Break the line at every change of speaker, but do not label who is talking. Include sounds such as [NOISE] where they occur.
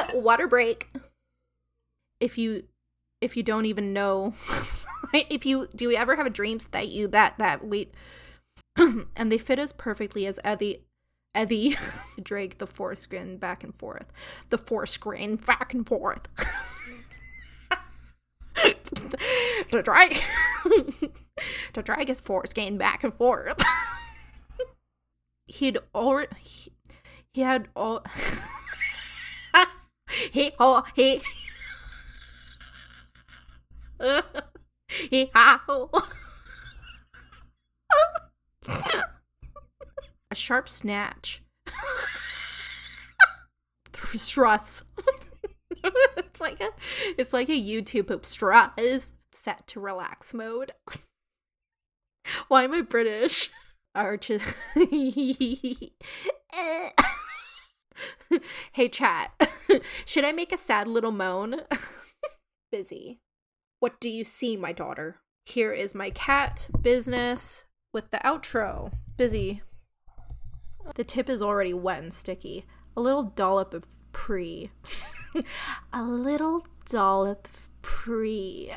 [LAUGHS] water break. If you if you don't even know [LAUGHS] if you do you ever have a dreams that you that that wait [CLEARS THROAT] and they fit as perfectly as Eddie Eddie [LAUGHS] drag the foreskin back and forth. The foreskin back and forth. to drag to drag his foreskin back and forth. He'd already he, he had all he oh he he ha a sharp snatch stress. it's like a it's like a YouTube poop stress set to relax mode. Why am I British? Arch [LAUGHS] [LAUGHS] Hey chat. [LAUGHS] Should I make a sad little moan? [LAUGHS] Busy. What do you see, my daughter? Here is my cat business with the outro. Busy. The tip is already wet and sticky. A little dollop of pre. a little dollop of pre.